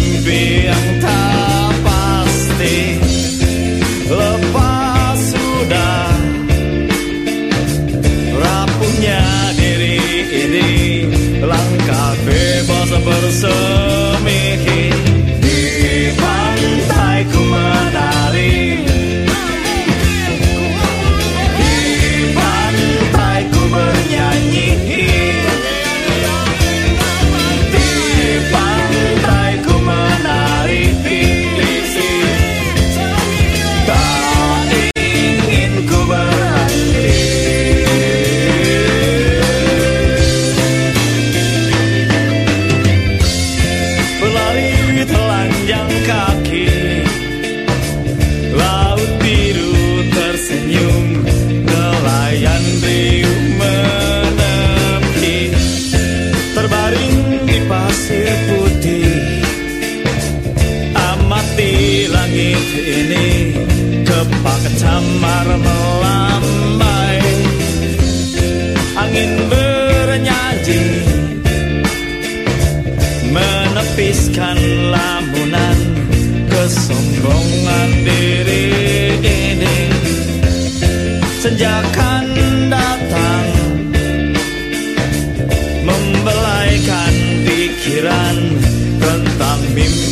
Be. Pikiran Tentang mimpi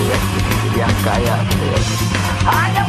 Gitu ya. Yang kaya gitu ya. Hanya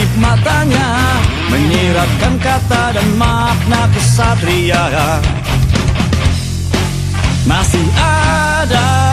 kedip matanya Menyiratkan kata dan makna kesatria. Masih ada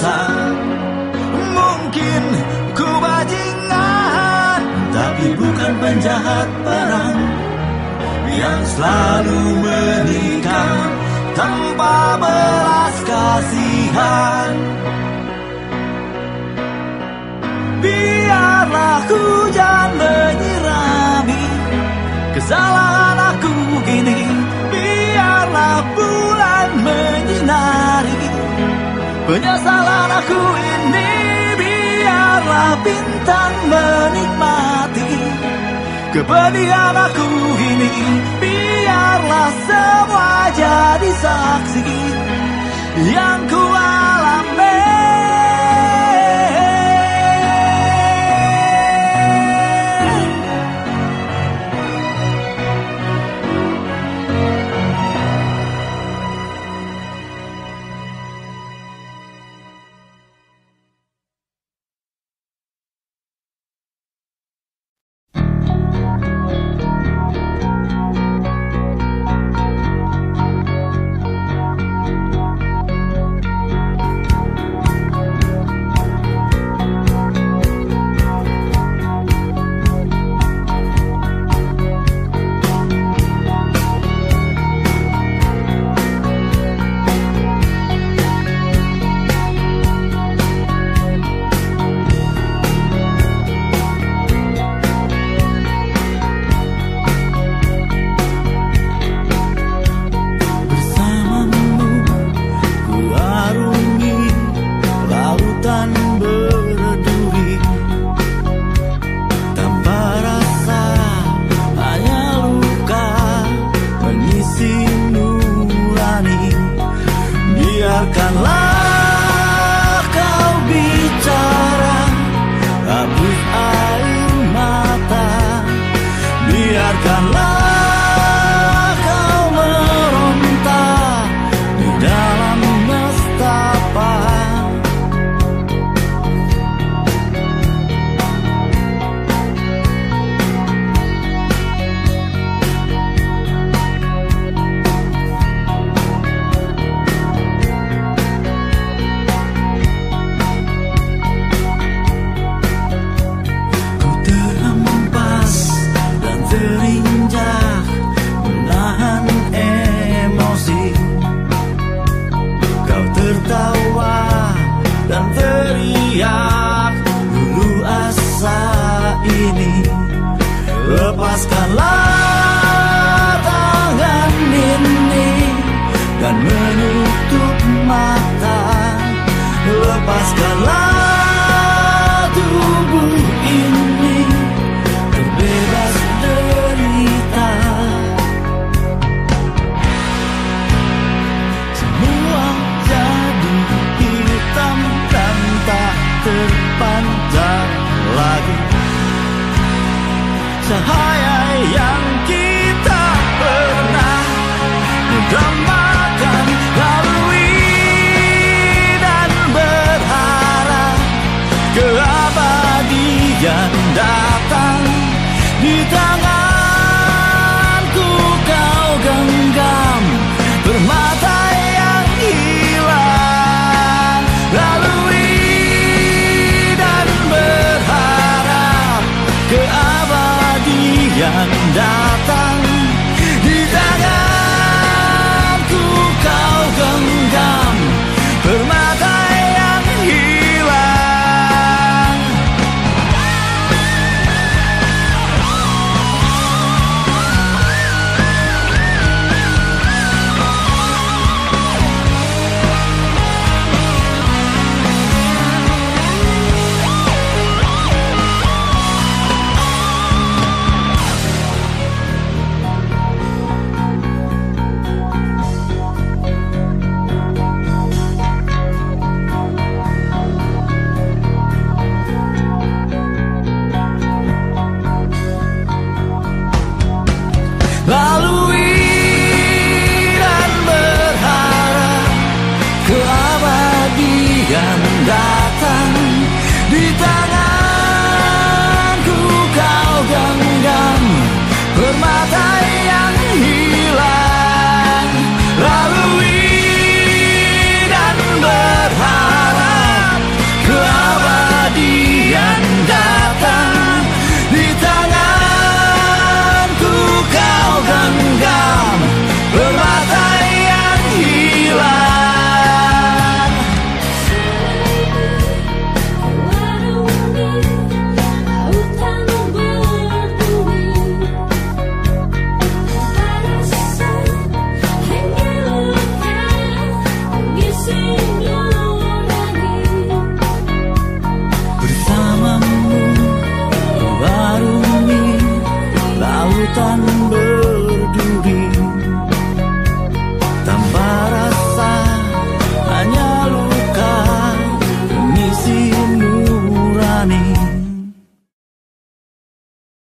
Mungkin ku bajingan Tapi bukan penjahat perang Yang selalu menikah Tanpa belas kasihan. Biarlah hujan menyirami Kesalahan aku gini Biarlah bulan menyinari Penyesalan aku ini biarlah bintang menikmati. Kepedihan aku ini biarlah semua jadi saksi. Yang kuat